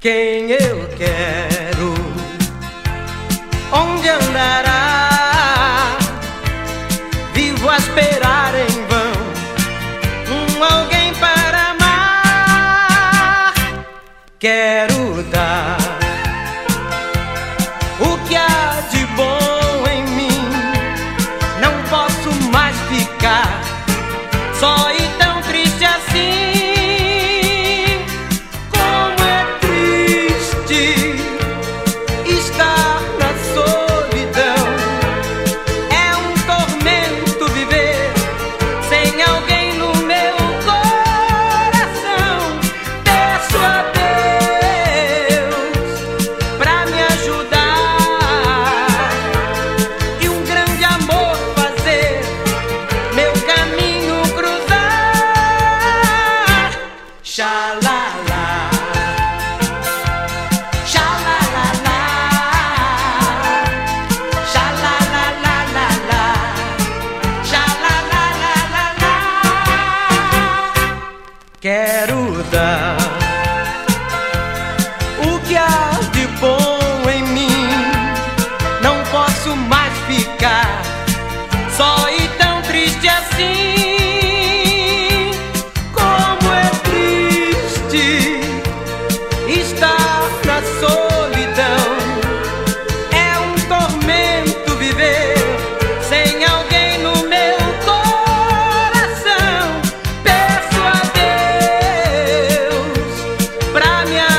quem eu quero, onde andará? Vivo a esperar em vão um alguém para amar. Quero dar Xalala. Quero dar o que há de bom em mim. Não posso mais ficar só e tão triste assim.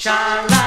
Shine